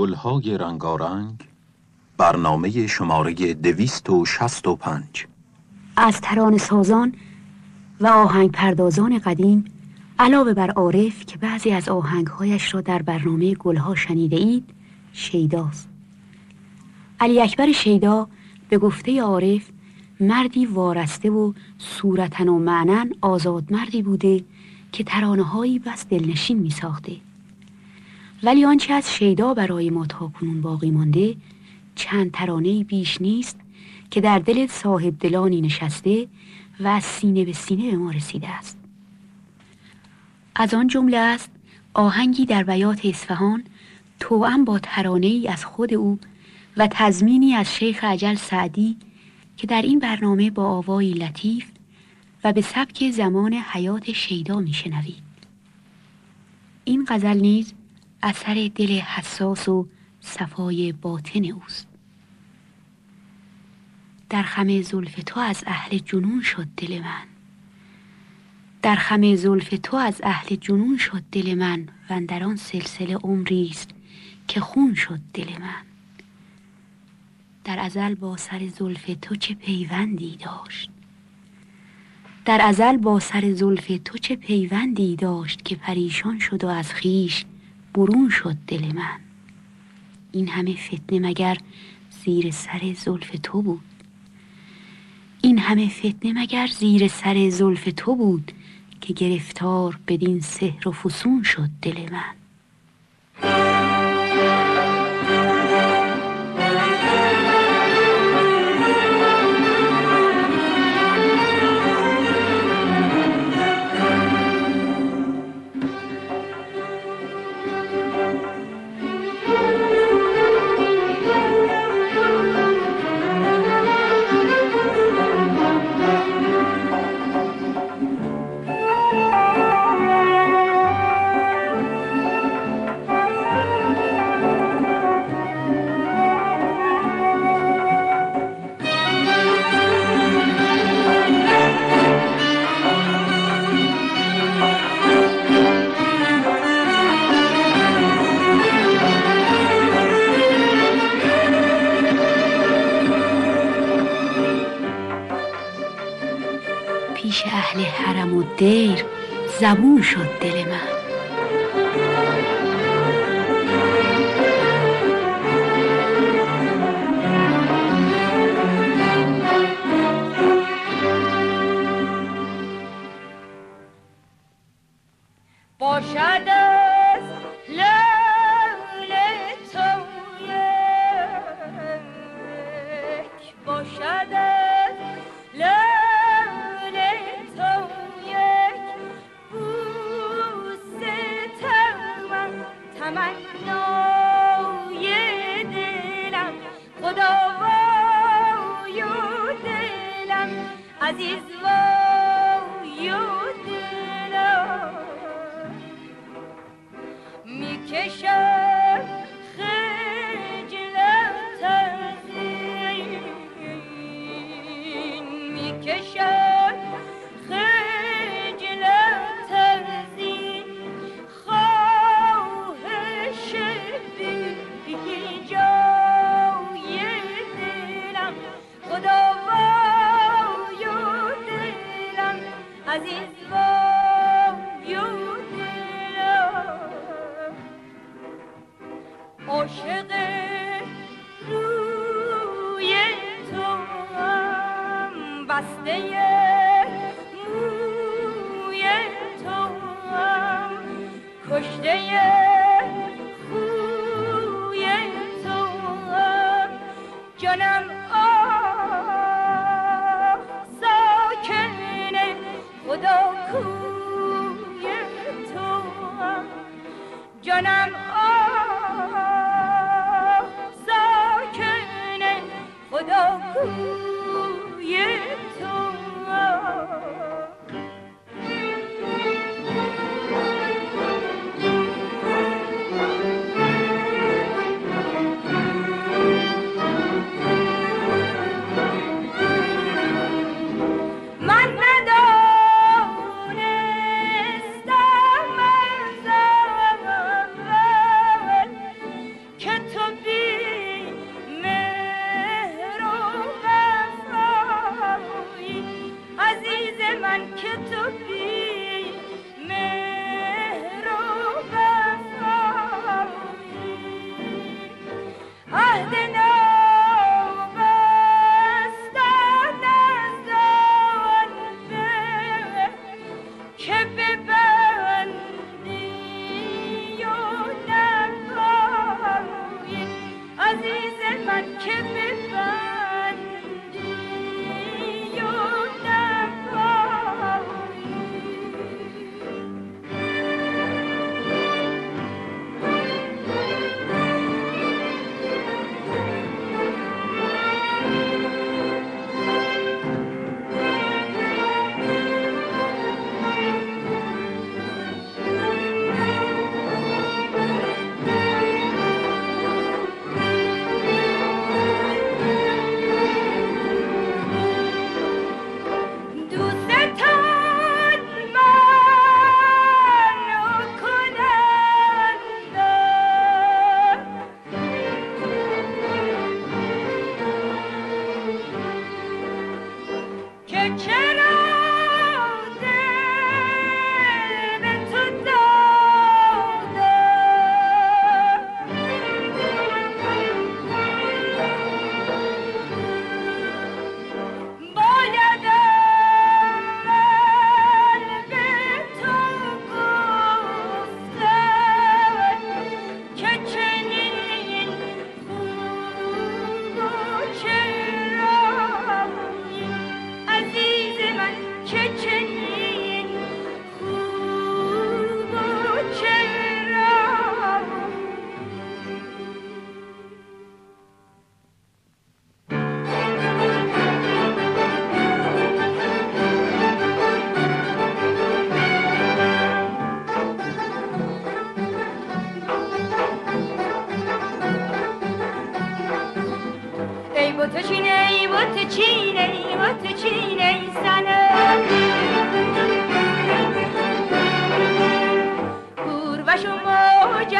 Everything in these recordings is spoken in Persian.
گلهای رنگارنگ. برنامه شماره دویست و شست و پنج. از تران سازان و آهنگ پردازان قدیم علاوه بر عارف که بعضی از آهنگهایش را در برنامه گلها شنیده اید شیداست. علی اکبر شیدا به گفته عارف مردی وارسته و صورتن و معنن آزاد مردی بوده که ترانه هایی بس دلنشین می ساخته ولی آنچه از شیدا برای ما تا کنون باقی مانده چند ترانه بیش نیست که در دل صاحب دلانی نشسته و از سینه به سینه به ما رسیده است. از آن جمله است آهنگی در بیات اصفهان توأم با ترانه ای از خود او و تزمینی از شیخ عجل سعدی که در این برنامه با آوایی لطیف و به سبک زمان حیات شیدا میشنوید. این غزل نیز اثر دل حساس و صفای باطن اوست. در خم زلف تو از اهل جنون شد دل من. در خم زلف تو از اهل جنون شد دل من و در آن سلسله عمری است که خون شد دل من. در ازل با سر زلف تو چه پیوندی داشت؟ در ازل با سر زلف تو چه پیوندی داشت که پریشان شد و از خیش برون شد دل من. این همه فتنه مگر زیر سر زلف تو بود؟ این همه فتنه مگر زیر سر زلف تو بود که گرفتار بدین سحر و فسون شد دل من؟ زبون شد.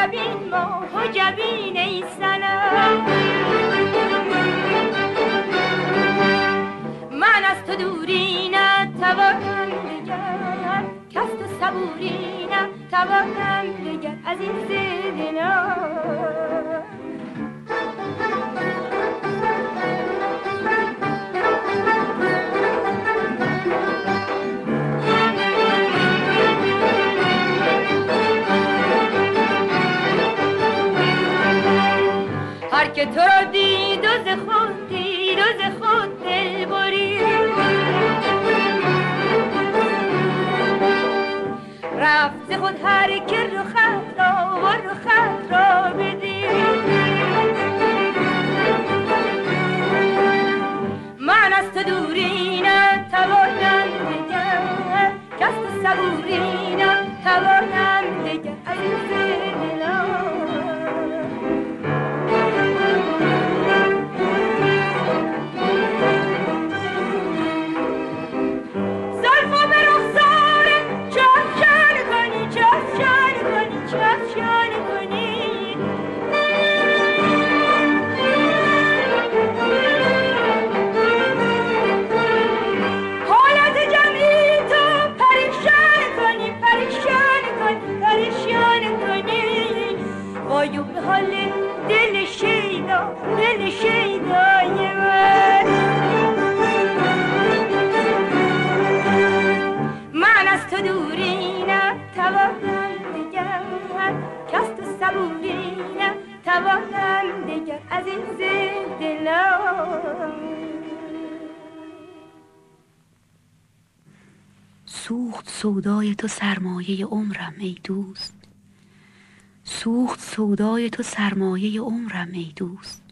جبین ما جبین ای سنه من از تو دوری نه توانم دگر کس تو صبوری نه توانم دگر عزیز دلم هر که تو را دید و ز خود دید و ز خود دل برید. رفت خود هر که رو خط را و رو خط را بدید. من از تو دوری نه توانم دگر کس تو صبوری نه توانم دگر عزیز سوخت سودای تو سرمایه عمرم ای دوست. سوخت سودای تو سرمایه عمرم ای دوست.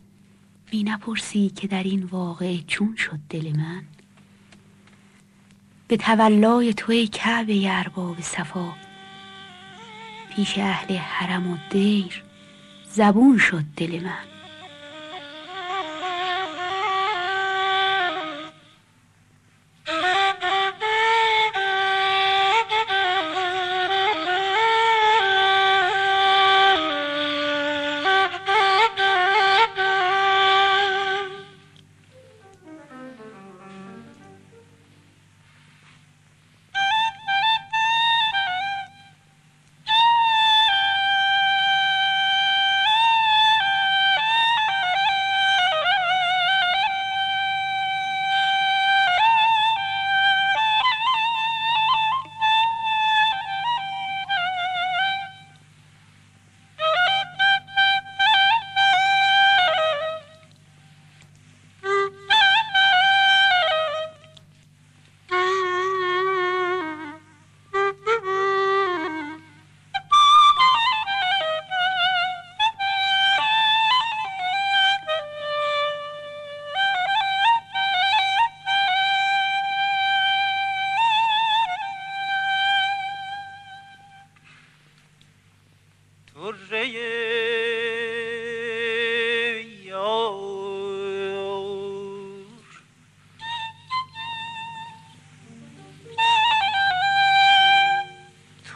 می نپرسی که در این واقعه چون شد دل من. به تولای تو ای کعبه ارباب صفا. پیش اهل حرم و دیر زبون شد دل من.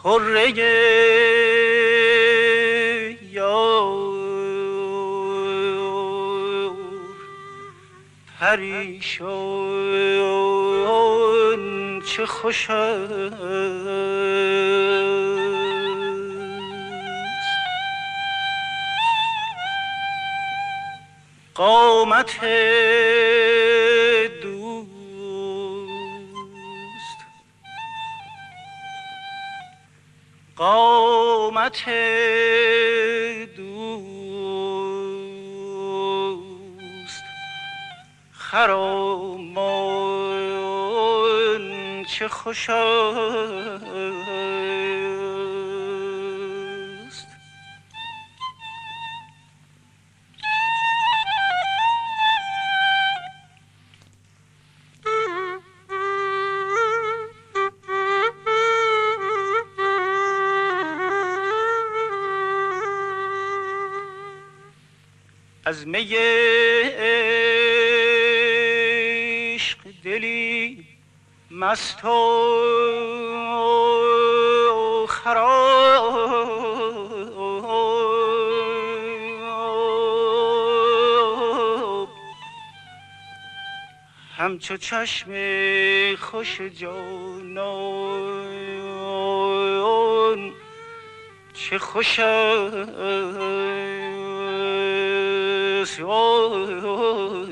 طره یار. پریشان چه خوش قامت قامت دوست. خرامان چه خوش از می دلی مست و خراب. همچو چشم خوش جانان چه خوش است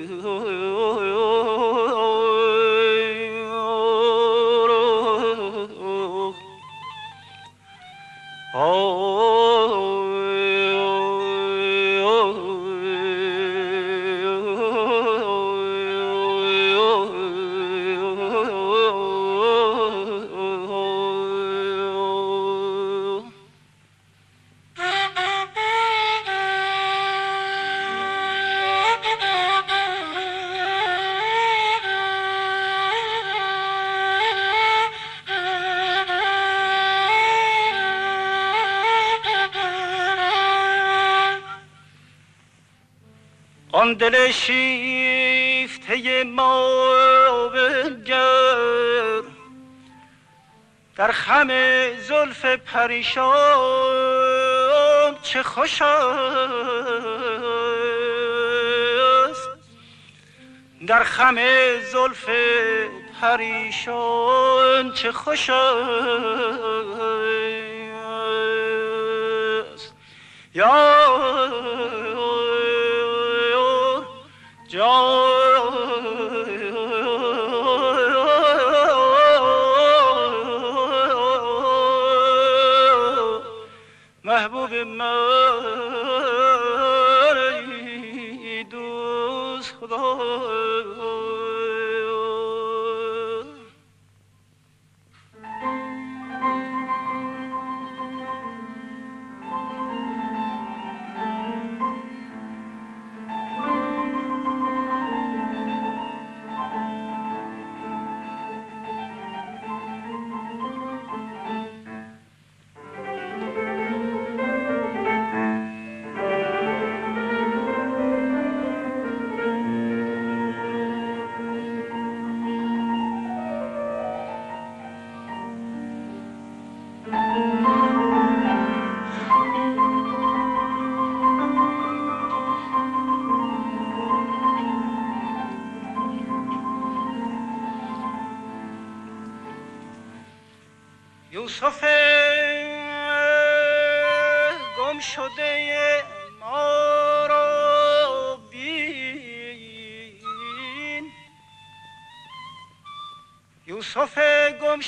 آن دل شیفته ما بنگر در خم زلف پریشان چه خوش است. در خم زلف پریشان چه خوش است. یا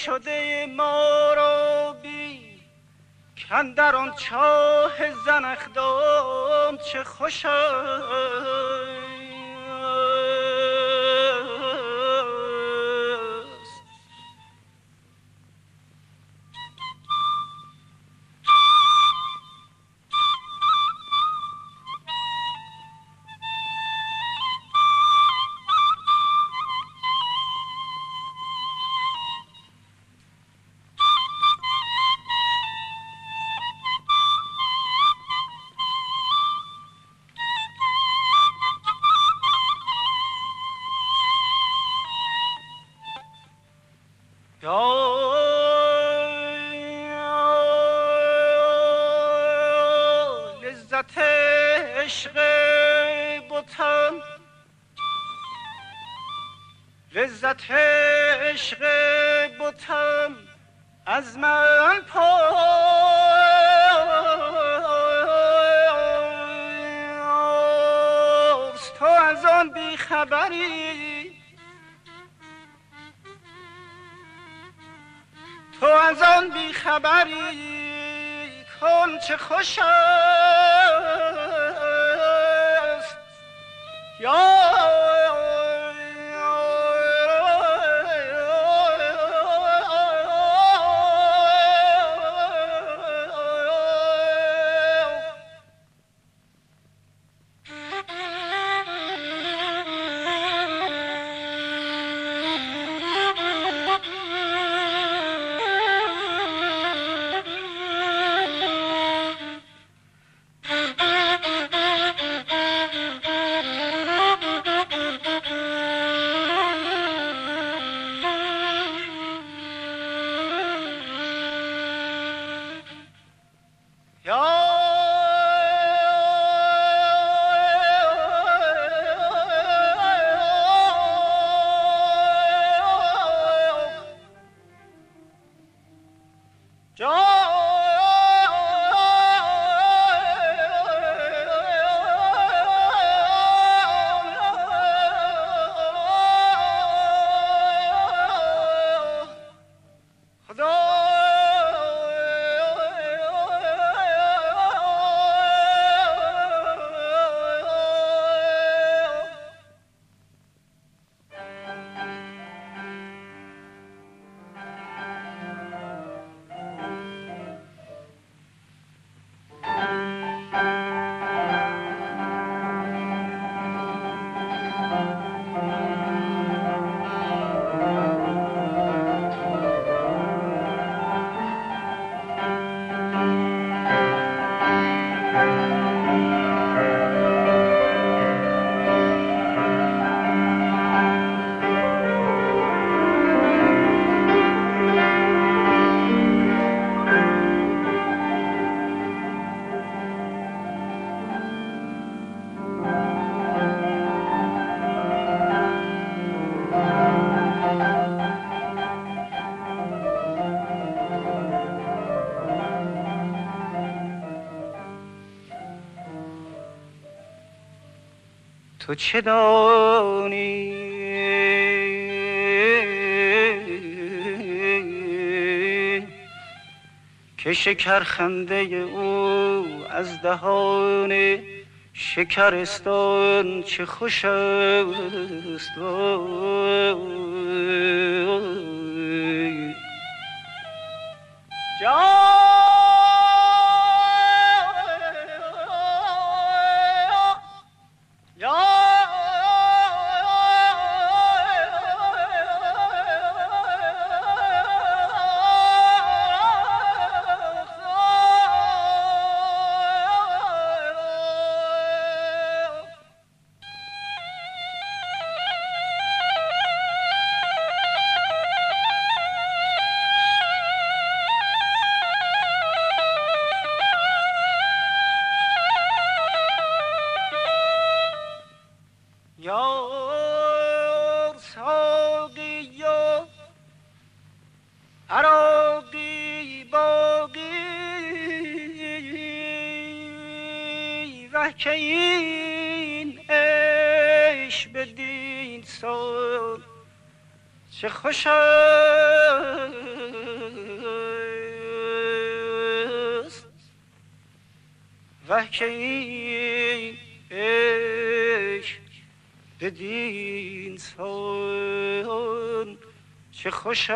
شده ما را بین کندر آن چاه زنخدان چه خوش تو چه دانی؟ که شکر خنده او از دهان شکرستان چه خوش است و که این عشق بدین سان چه خوش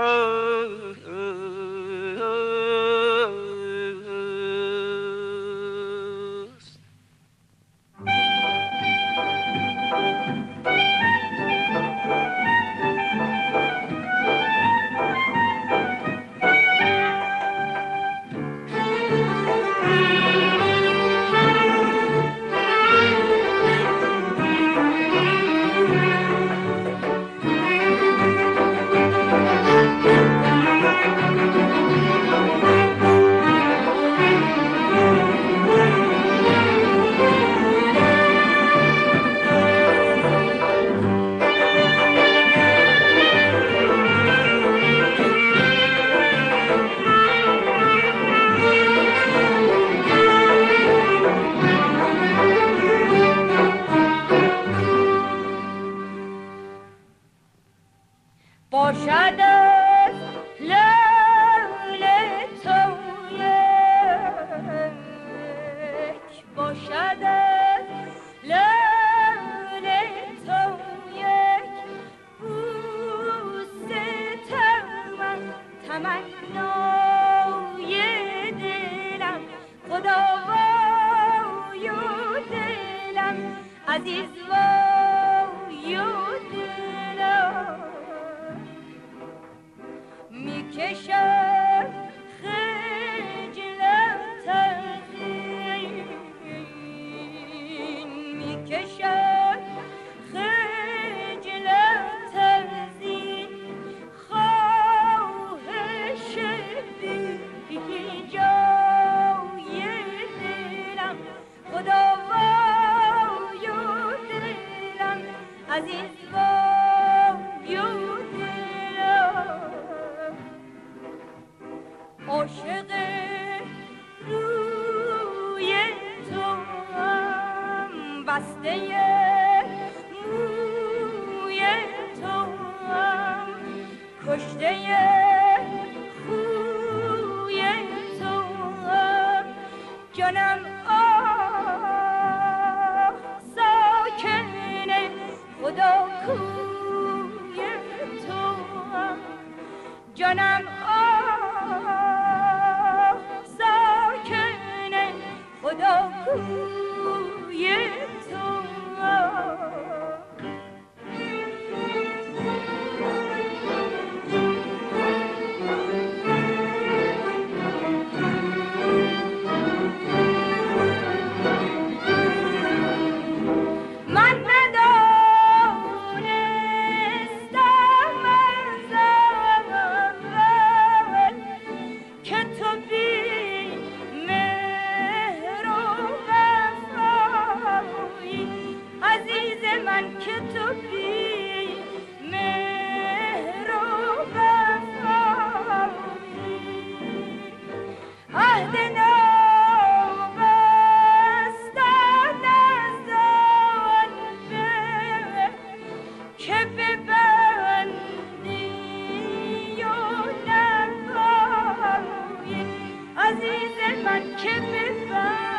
But kiss me so.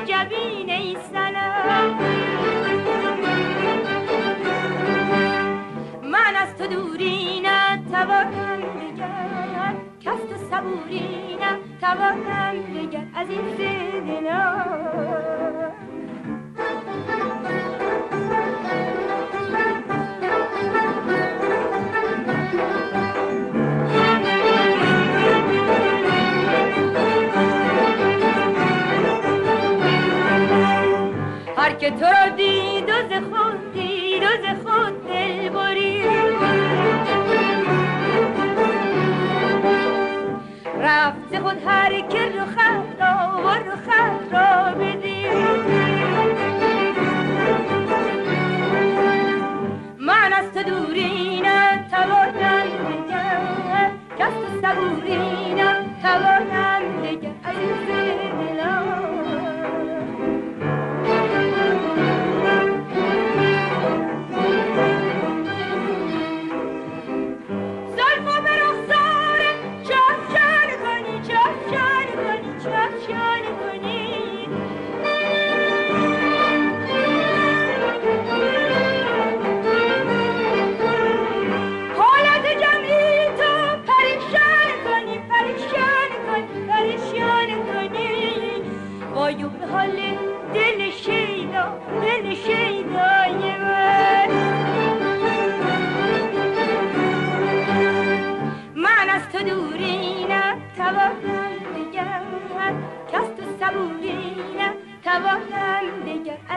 جبین ای سلام من از تو دوری نتوانم دگر کس تو صبوری نتوانم عزیز دلم که تو را دید و ز خود دید و ز خود دل رفت خود هر که رو خط را و رو خط را بدید. من از تو دوری نتوانم دگر کس تو صبوری نتوانم دگر عزیز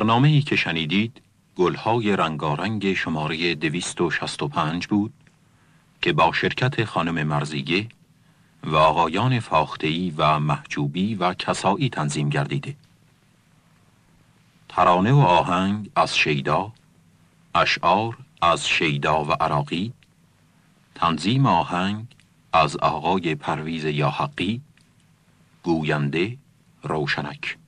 برنامه ای که شنیدید گلهای رنگارنگ شماره 265 بود که با شرکت خانم مرزیگه و آقایان فاختهی و محجوبی و کسایی تنظیم گردیده. ترانه و آهنگ از شیدا اشعار از شیدا و عراقی تنظیم آهنگ از آقای پرویز یاحقی گوینده روشنک.